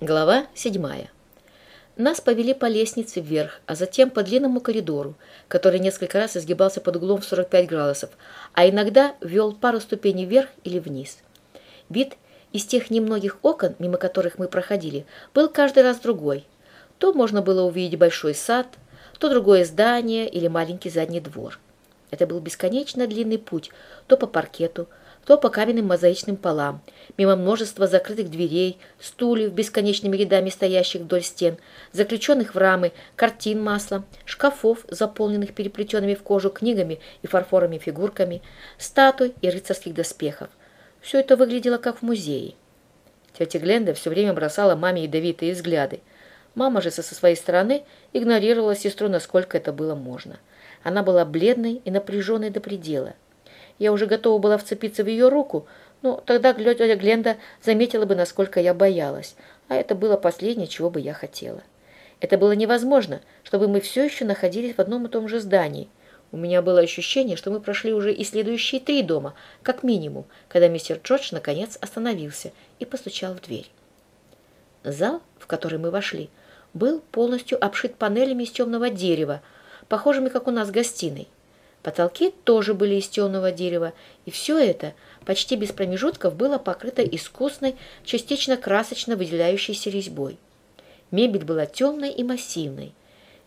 Глава седьмая. Нас повели по лестнице вверх, а затем по длинному коридору, который несколько раз изгибался под углом в 45 градусов, а иногда вел пару ступеней вверх или вниз. Вид из тех немногих окон, мимо которых мы проходили, был каждый раз другой. То можно было увидеть большой сад, то другое здание или маленький задний двор. Это был бесконечно длинный путь, то по паркету, то по каменным мозаичным полам, мимо множества закрытых дверей, стульев, бесконечными рядами стоящих вдоль стен, заключенных в рамы, картин маслом, шкафов, заполненных переплетенными в кожу книгами и фарфоровыми фигурками, статуй и рыцарских доспехов. Все это выглядело как в музее. Тетя Гленда все время бросала маме ядовитые взгляды. Мама же со своей стороны игнорировала сестру, насколько это было можно. Она была бледной и напряженной до предела. Я уже готова была вцепиться в ее руку, но тогда тетя Гленда заметила бы, насколько я боялась, а это было последнее, чего бы я хотела. Это было невозможно, чтобы мы все еще находились в одном и том же здании. У меня было ощущение, что мы прошли уже и следующие три дома, как минимум, когда мистер Джордж наконец остановился и постучал в дверь. Зал, в который мы вошли, был полностью обшит панелями из темного дерева, похожими, как у нас гостиной. Потолки тоже были из темного дерева, и все это почти без промежутков было покрыто искусной, частично красочно выделяющейся резьбой. Мебель была темной и массивной.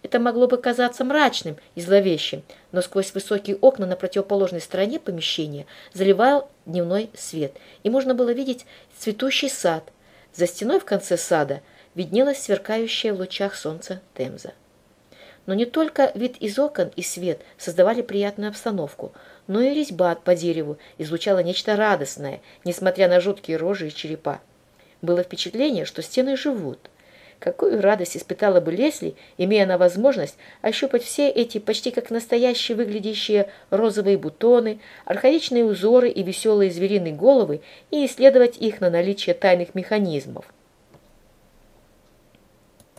Это могло бы казаться мрачным и зловещим, но сквозь высокие окна на противоположной стороне помещения заливал дневной свет, и можно было видеть цветущий сад. За стеной в конце сада виднелась сверкающая в лучах солнца Темза. Но не только вид из окон и свет создавали приятную обстановку, но и резьба по дереву излучала нечто радостное, несмотря на жуткие рожи и черепа. Было впечатление, что стены живут. Какую радость испытала бы Лесли, имея на возможность ощупать все эти почти как настоящие выглядящие розовые бутоны, архаичные узоры и веселые звериные головы и исследовать их на наличие тайных механизмов –